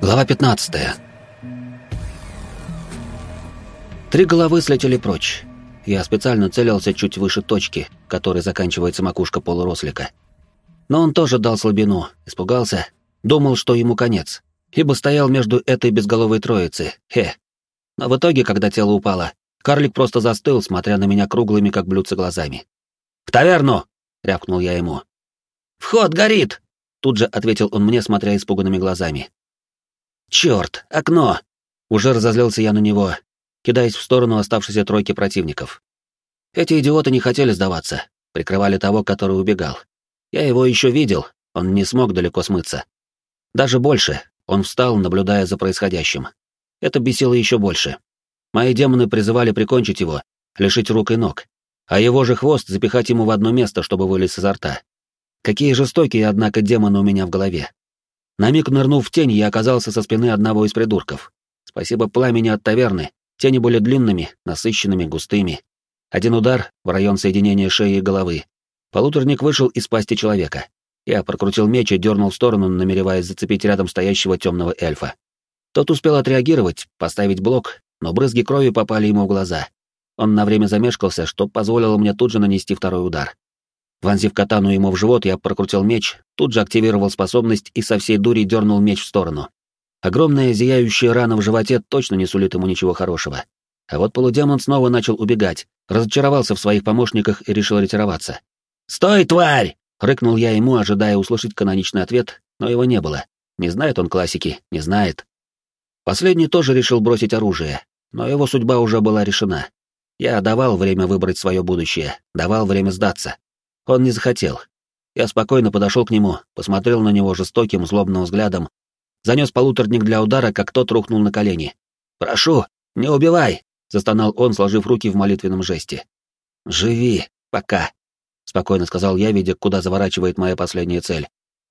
Глава 15. Три головы слетели прочь. Я специально целился чуть выше точки, которой заканчивается макушка полурослика. Но он тоже дал слабину, испугался, думал, что ему конец, ибо стоял между этой безголовой троицей, хе. Но в итоге, когда тело упало, карлик просто застыл, смотря на меня круглыми, как блюдце, глазами. «В таверну!» — рявкнул я ему. «Вход горит!» — тут же ответил он мне, смотря испуганными глазами. «Черт, окно!» Уже разозлился я на него, кидаясь в сторону оставшейся тройки противников. Эти идиоты не хотели сдаваться, прикрывали того, который убегал. Я его еще видел, он не смог далеко смыться. Даже больше, он встал, наблюдая за происходящим. Это бесило еще больше. Мои демоны призывали прикончить его, лишить рук и ног, а его же хвост запихать ему в одно место, чтобы вылез изо рта. Какие жестокие, однако, демоны у меня в голове. На миг нырнув в тень, я оказался со спины одного из придурков. Спасибо пламени от таверны, Тени были длинными, насыщенными, густыми. Один удар в район соединения шеи и головы. Полуторник вышел из пасти человека. Я прокрутил меч и дернул в сторону, намереваясь зацепить рядом стоящего темного эльфа. Тот успел отреагировать, поставить блок, но брызги крови попали ему в глаза. Он на время замешкался, что позволило мне тут же нанести второй удар. Вонзив катану ему в живот, я прокрутил меч, тут же активировал способность и со всей дури дернул меч в сторону. Огромная зияющая рана в животе точно не сулит ему ничего хорошего. А вот полудемон снова начал убегать, разочаровался в своих помощниках и решил ретироваться. «Стой, тварь!» — рыкнул я ему, ожидая услышать каноничный ответ, но его не было. Не знает он классики, не знает. Последний тоже решил бросить оружие, но его судьба уже была решена. Я давал время выбрать свое будущее, давал время сдаться. Он не захотел. Я спокойно подошел к нему, посмотрел на него жестоким, злобным взглядом занес полуторник для удара, как тот рухнул на колени. «Прошу, не убивай!» — застонал он, сложив руки в молитвенном жесте. «Живи, пока», — спокойно сказал я, видя, куда заворачивает моя последняя цель.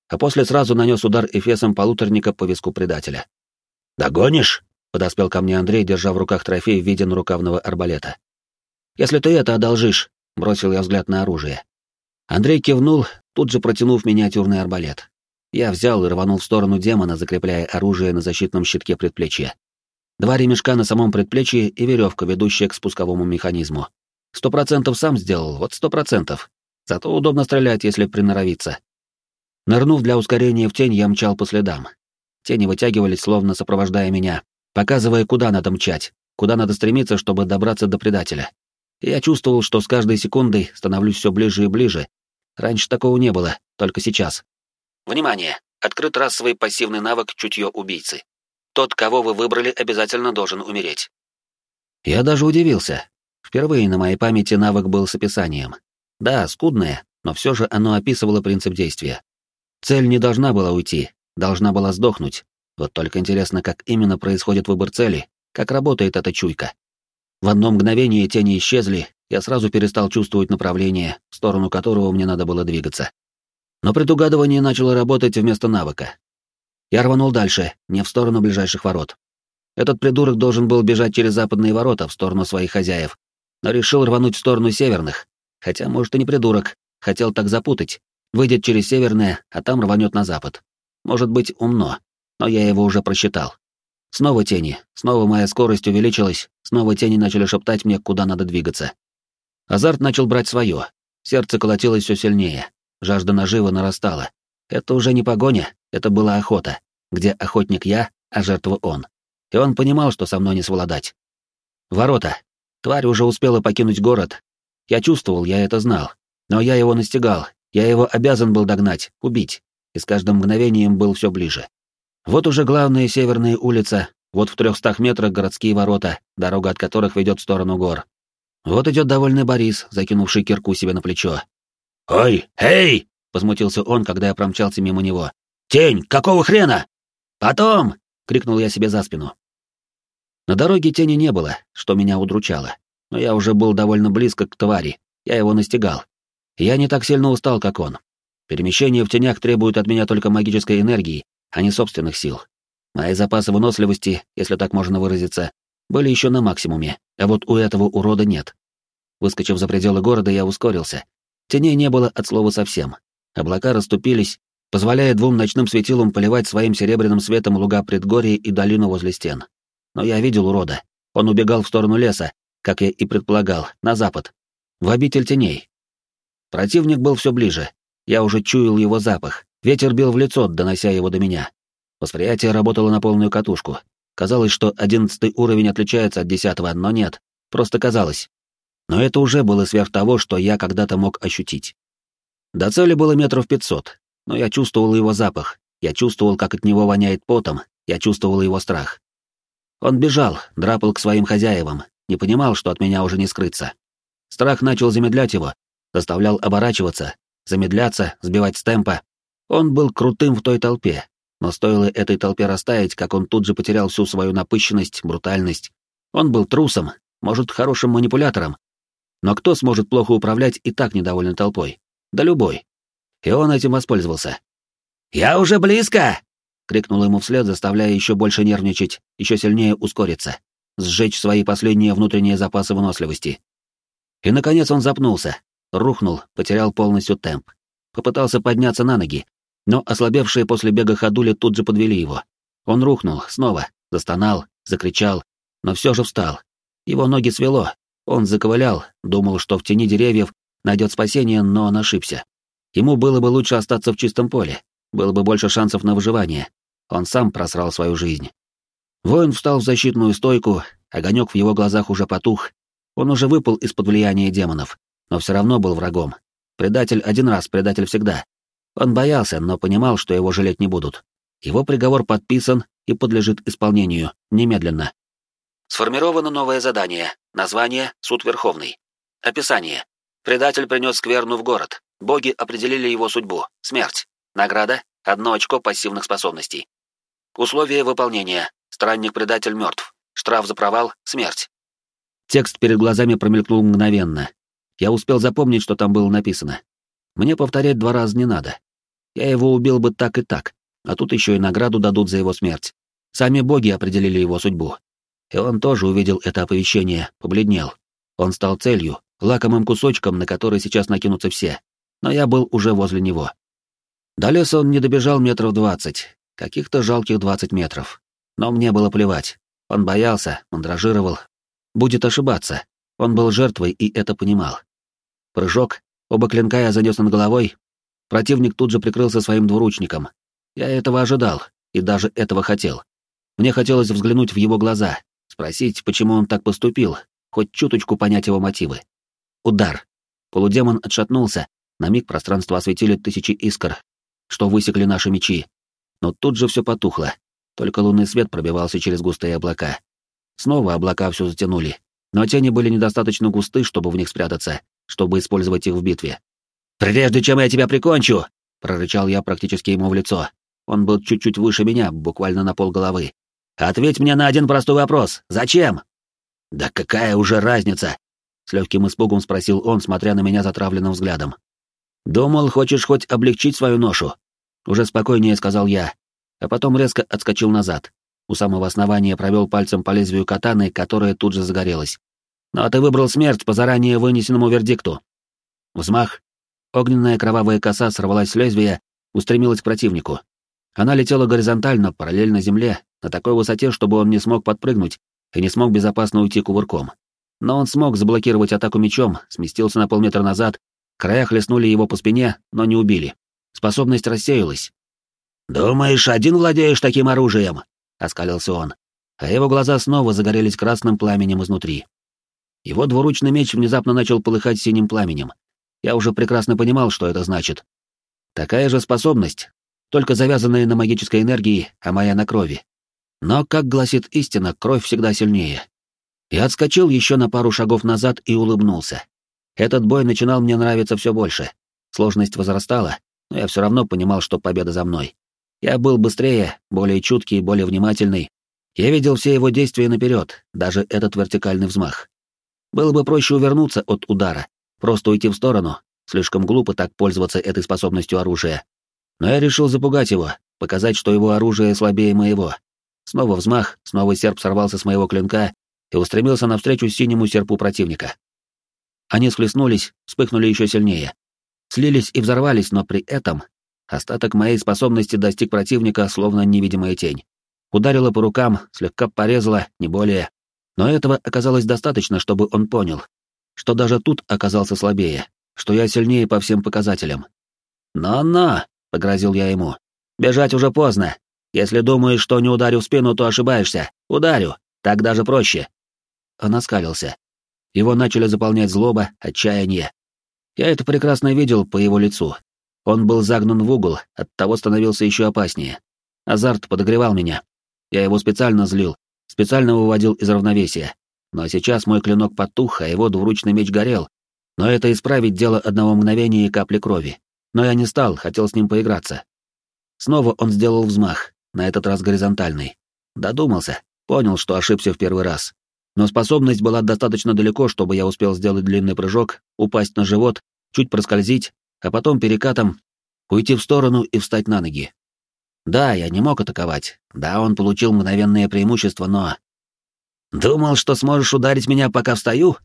А после сразу нанес удар эфесом полуторника по виску предателя. «Догонишь?» — подоспел ко мне Андрей, держа в руках трофей в виде нарукавного арбалета. «Если ты это одолжишь», — бросил я взгляд на оружие. Андрей кивнул, тут же протянув миниатюрный арбалет. Я взял и рванул в сторону демона, закрепляя оружие на защитном щитке предплечья. Два ремешка на самом предплечье и веревка, ведущая к спусковому механизму. Сто процентов сам сделал, вот сто процентов. Зато удобно стрелять, если приноровиться. Нырнув для ускорения в тень, я мчал по следам. Тени вытягивались, словно сопровождая меня, показывая, куда надо мчать, куда надо стремиться, чтобы добраться до предателя. Я чувствовал, что с каждой секундой становлюсь все ближе и ближе. Раньше такого не было, только сейчас. Внимание! Открыт расовый пассивный навык «Чутье убийцы». Тот, кого вы выбрали, обязательно должен умереть. Я даже удивился. Впервые на моей памяти навык был с описанием. Да, скудное, но все же оно описывало принцип действия. Цель не должна была уйти, должна была сдохнуть. Вот только интересно, как именно происходит выбор цели, как работает эта чуйка. В одно мгновение тени исчезли, я сразу перестал чувствовать направление, в сторону которого мне надо было двигаться. Но предугадывание начало работать вместо навыка. Я рванул дальше, не в сторону ближайших ворот. Этот придурок должен был бежать через западные ворота в сторону своих хозяев, но решил рвануть в сторону северных. Хотя, может, и не придурок, хотел так запутать. Выйдет через северное, а там рванет на запад. Может быть, умно, но я его уже просчитал. Снова тени, снова моя скорость увеличилась, снова тени начали шептать мне, куда надо двигаться. Азарт начал брать свое, сердце колотилось все сильнее. Жажда нажива нарастала. Это уже не погоня, это была охота, где охотник я, а жертва он. И он понимал, что со мной не совладать. Ворота. Тварь уже успела покинуть город. Я чувствовал, я это знал. Но я его настигал, я его обязан был догнать, убить. И с каждым мгновением был все ближе. Вот уже главная северная улица, вот в трехстах метрах городские ворота, дорога от которых ведет в сторону гор. Вот идет довольный Борис, закинувший кирку себе на плечо. «Ой, эй!» — возмутился он, когда я промчался мимо него. «Тень, какого хрена?» «Потом!» — крикнул я себе за спину. На дороге тени не было, что меня удручало. Но я уже был довольно близко к твари, я его настигал. Я не так сильно устал, как он. Перемещение в тенях требует от меня только магической энергии, а не собственных сил. Мои запасы выносливости, если так можно выразиться, были еще на максимуме, а вот у этого урода нет. Выскочив за пределы города, я ускорился, Теней не было от слова совсем. Облака расступились, позволяя двум ночным светилам поливать своим серебряным светом луга предгорий и долину возле стен. Но я видел урода. Он убегал в сторону леса, как я и предполагал, на запад, в обитель теней. Противник был все ближе. Я уже чуял его запах. Ветер бил в лицо, донося его до меня. Восприятие работало на полную катушку. Казалось, что одиннадцатый уровень отличается от десятого, но нет. Просто казалось. Но это уже было сверх того, что я когда-то мог ощутить. До цели было метров пятьсот, но я чувствовал его запах, я чувствовал, как от него воняет потом, я чувствовал его страх. Он бежал, драпал к своим хозяевам, не понимал, что от меня уже не скрыться. Страх начал замедлять его, заставлял оборачиваться, замедляться, сбивать с темпа. Он был крутым в той толпе, но стоило этой толпе растаять, как он тут же потерял всю свою напыщенность, брутальность. Он был трусом, может, хорошим манипулятором. Но кто сможет плохо управлять и так недовольной толпой? Да любой. И он этим воспользовался. «Я уже близко!» — крикнул ему вслед, заставляя еще больше нервничать, еще сильнее ускориться, сжечь свои последние внутренние запасы выносливости. И, наконец, он запнулся, рухнул, потерял полностью темп. Попытался подняться на ноги, но ослабевшие после бега ходули тут же подвели его. Он рухнул, снова, застонал, закричал, но все же встал. Его ноги свело, он заковылял, думал, что в тени деревьев найдет спасение, но он ошибся. Ему было бы лучше остаться в чистом поле, было бы больше шансов на выживание. Он сам просрал свою жизнь. Воин встал в защитную стойку, огонек в его глазах уже потух. Он уже выпал из-под влияния демонов, но все равно был врагом. Предатель один раз, предатель всегда. Он боялся, но понимал, что его жалеть не будут. Его приговор подписан и подлежит исполнению, немедленно. Сформировано новое задание. Название «Суд Верховный». Описание. Предатель принес скверну в город. Боги определили его судьбу. Смерть. Награда — одно очко пассивных способностей. Условия выполнения. Странник-предатель мертв. Штраф за провал — смерть. Текст перед глазами промелькнул мгновенно. Я успел запомнить, что там было написано. Мне повторять два раза не надо. Я его убил бы так и так, а тут еще и награду дадут за его смерть. Сами боги определили его судьбу. И он тоже увидел это оповещение, побледнел. Он стал целью, лакомым кусочком, на который сейчас накинутся все. Но я был уже возле него. До леса он не добежал метров двадцать, каких-то жалких двадцать метров. Но мне было плевать. Он боялся, мандражировал. Будет ошибаться. Он был жертвой и это понимал. Прыжок, оба клинка я занес над головой, Противник тут же прикрылся своим двуручником. Я этого ожидал и даже этого хотел. Мне хотелось взглянуть в его глаза, спросить, почему он так поступил, хоть чуточку понять его мотивы. Удар. Полудемон отшатнулся, на миг пространство осветили тысячи искр, что высекли наши мечи. Но тут же все потухло, только лунный свет пробивался через густые облака. Снова облака все затянули, но тени были недостаточно густы, чтобы в них спрятаться, чтобы использовать их в битве. «Прежде чем я тебя прикончу!» — прорычал я практически ему в лицо. Он был чуть-чуть выше меня, буквально на пол головы. «Ответь мне на один простой вопрос. Зачем?» «Да какая уже разница?» — с легким испугом спросил он, смотря на меня затравленным взглядом. «Думал, хочешь хоть облегчить свою ношу?» Уже спокойнее сказал я, а потом резко отскочил назад. У самого основания провел пальцем по лезвию катаны, которая тут же загорелась. «Но ты выбрал смерть по заранее вынесенному вердикту». Взмах, Огненная кровавая коса сорвалась с лезвия, устремилась к противнику. Она летела горизонтально, параллельно земле, на такой высоте, чтобы он не смог подпрыгнуть и не смог безопасно уйти кувырком. Но он смог заблокировать атаку мечом, сместился на полметра назад, края хлестнули его по спине, но не убили. Способность рассеялась. «Думаешь, один владеешь таким оружием?» — оскалился он, а его глаза снова загорелись красным пламенем изнутри. Его двуручный меч внезапно начал полыхать синим пламенем, я уже прекрасно понимал, что это значит. Такая же способность, только завязанная на магической энергии, а моя на крови. Но, как гласит истина, кровь всегда сильнее. Я отскочил еще на пару шагов назад и улыбнулся. Этот бой начинал мне нравиться все больше. Сложность возрастала, но я все равно понимал, что победа за мной. Я был быстрее, более чуткий, более внимательный. Я видел все его действия наперед, даже этот вертикальный взмах. Было бы проще увернуться от удара, Просто уйти в сторону. Слишком глупо так пользоваться этой способностью оружия. Но я решил запугать его, показать, что его оружие слабее моего. Снова взмах, снова серп сорвался с моего клинка и устремился навстречу синему серпу противника. Они схлестнулись, вспыхнули еще сильнее. Слились и взорвались, но при этом Остаток моей способности достиг противника, словно невидимая тень. Ударила по рукам, слегка порезала, не более. Но этого оказалось достаточно, чтобы он понял, что даже тут оказался слабее, что я сильнее по всем показателям. «Но-но!» — погрозил я ему. «Бежать уже поздно. Если думаешь, что не ударю в спину, то ошибаешься. Ударю. Так даже проще». Он оскалился. Его начали заполнять злоба, отчаяние. Я это прекрасно видел по его лицу. Он был загнан в угол, оттого становился еще опаснее. Азарт подогревал меня. Я его специально злил, специально выводил из равновесия. Но сейчас мой клинок потух, а его двуручный меч горел. Но это исправить дело одного мгновения и капли крови. Но я не стал, хотел с ним поиграться. Снова он сделал взмах, на этот раз горизонтальный. Додумался, понял, что ошибся в первый раз. Но способность была достаточно далеко, чтобы я успел сделать длинный прыжок, упасть на живот, чуть проскользить, а потом перекатом уйти в сторону и встать на ноги. Да, я не мог атаковать. Да, он получил мгновенное преимущество, но... «Думал, что сможешь ударить меня, пока встаю?»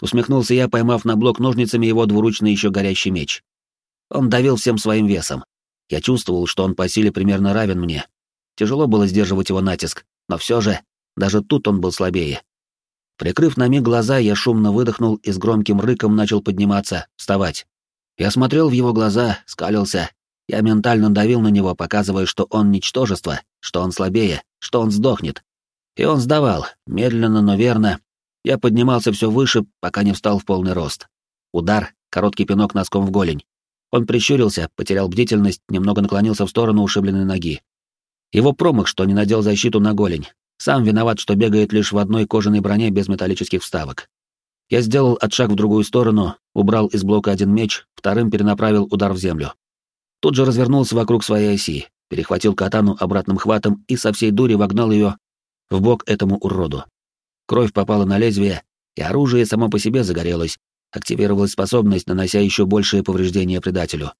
Усмехнулся я, поймав на блок ножницами его двуручный еще горящий меч. Он давил всем своим весом. Я чувствовал, что он по силе примерно равен мне. Тяжело было сдерживать его натиск, но все же, даже тут он был слабее. Прикрыв на миг глаза, я шумно выдохнул и с громким рыком начал подниматься, вставать. Я смотрел в его глаза, скалился. Я ментально давил на него, показывая, что он ничтожество, что он слабее, что он сдохнет. И он сдавал, медленно, но верно. Я поднимался все выше, пока не встал в полный рост. Удар, короткий пинок носком в голень. Он прищурился, потерял бдительность, немного наклонился в сторону ушибленной ноги. Его промах, что не надел защиту на голень, сам виноват, что бегает лишь в одной кожаной броне без металлических вставок. Я сделал отшаг в другую сторону, убрал из блока один меч, вторым перенаправил удар в землю. Тут же развернулся вокруг своей оси, перехватил катану обратным хватом и со всей дури вогнал ее в бок этому уроду. Кровь попала на лезвие, и оружие само по себе загорелось, активировалась способность, нанося еще большие повреждения предателю.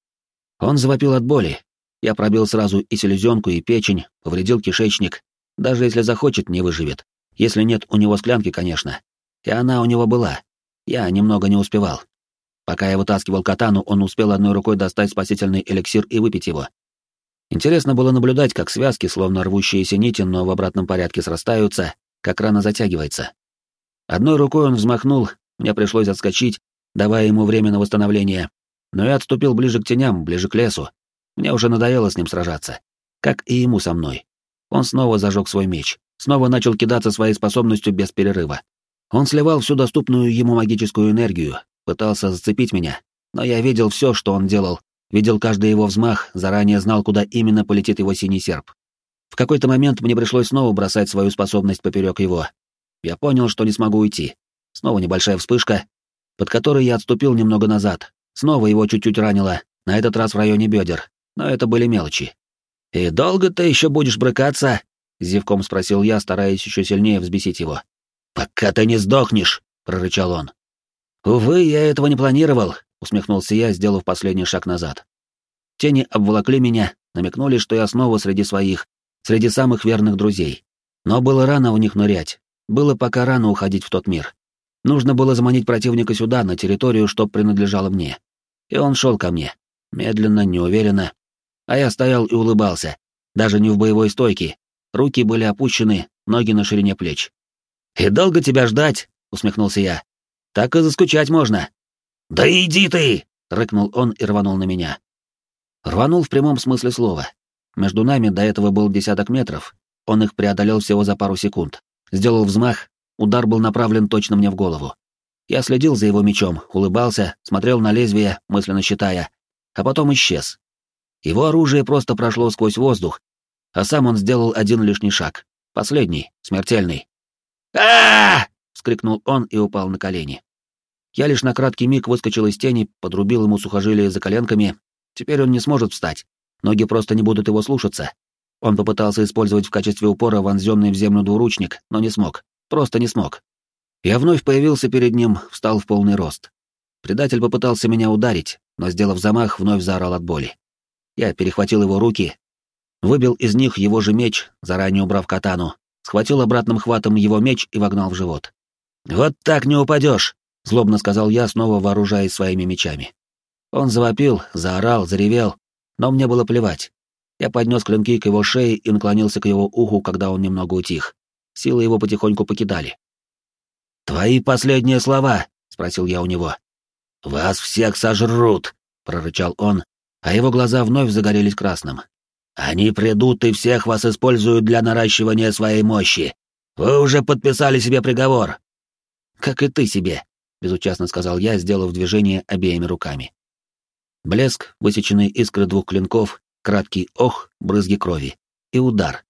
Он завопил от боли. Я пробил сразу и селезенку, и печень, повредил кишечник, даже если захочет, не выживет. Если нет у него склянки, конечно. И она у него была. Я немного не успевал. Пока я вытаскивал катану, он успел одной рукой достать спасительный эликсир и выпить его. Интересно было наблюдать, как связки, словно рвущиеся нити, но в обратном порядке срастаются, как рана затягивается. Одной рукой он взмахнул, мне пришлось отскочить, давая ему время на восстановление. Но я отступил ближе к теням, ближе к лесу. Мне уже надоело с ним сражаться. Как и ему со мной. Он снова зажег свой меч, снова начал кидаться своей способностью без перерыва. Он сливал всю доступную ему магическую энергию, пытался зацепить меня, но я видел все, что он делал, видел каждый его взмах, заранее знал, куда именно полетит его синий серп. В какой-то момент мне пришлось снова бросать свою способность поперек его. Я понял, что не смогу уйти. Снова небольшая вспышка, под которой я отступил немного назад. Снова его чуть-чуть ранило, на этот раз в районе бедер, но это были мелочи. «И долго ты еще будешь брыкаться?» — зевком спросил я, стараясь еще сильнее взбесить его. «Пока ты не сдохнешь!» — прорычал он. «Увы, я этого не планировал», — усмехнулся я, сделав последний шаг назад. Тени обволокли меня, намекнули, что я снова среди своих, среди самых верных друзей. Но было рано в них нырять, было пока рано уходить в тот мир. Нужно было заманить противника сюда, на территорию, что принадлежало мне. И он шел ко мне, медленно, неуверенно, а я стоял и улыбался, даже не в боевой стойке. Руки были опущены, ноги на ширине плеч. «И долго тебя ждать?» — усмехнулся я. «Так и заскучать можно». «Да иди ты!» — рыкнул он и рванул на меня. Рванул в прямом смысле слова. Между нами до этого был десяток метров. Он их преодолел всего за пару секунд. Сделал взмах, удар был направлен точно мне в голову. Я следил за его мечом, улыбался, смотрел на лезвие, мысленно считая, а потом исчез. Его оружие просто прошло сквозь воздух, а сам он сделал один лишний шаг. Последний, смертельный. а вскрикнул он и упал на колени. Я лишь на краткий миг выскочил из тени, подрубил ему сухожилие за коленками. Теперь он не сможет встать. Ноги просто не будут его слушаться. Он попытался использовать в качестве упора вонзенный в землю двуручник, но не смог. Просто не смог. Я вновь появился перед ним, встал в полный рост. Предатель попытался меня ударить, но, сделав замах, вновь заорал от боли. Я перехватил его руки, выбил из них его же меч, заранее убрав катану, схватил обратным хватом его меч и вогнал в живот. «Вот так не упадешь!» — злобно сказал я, снова вооружаясь своими мечами. Он завопил, заорал, заревел, Но мне было плевать. Я поднес клинки к его шее и наклонился к его уху, когда он немного утих. Силы его потихоньку покидали. «Твои последние слова?» — спросил я у него. «Вас всех сожрут!» — прорычал он, а его глаза вновь загорелись красным. «Они придут и всех вас используют для наращивания своей мощи. Вы уже подписали себе приговор». «Как и ты себе», — безучастно сказал я, сделав движение обеими руками. Блеск, высеченный искры двух клинков, краткий ох, брызги крови. И удар.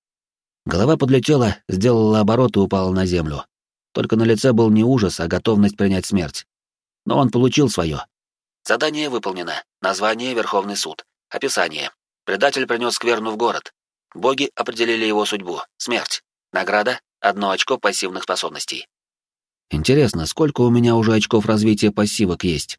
Голова подлетела, сделала оборот и упала на землю. Только на лице был не ужас, а готовность принять смерть. Но он получил свое. Задание выполнено. Название Верховный суд. Описание. Предатель принес скверну в город. Боги определили его судьбу. Смерть. Награда — одно очко пассивных способностей. Интересно, сколько у меня уже очков развития пассивок есть?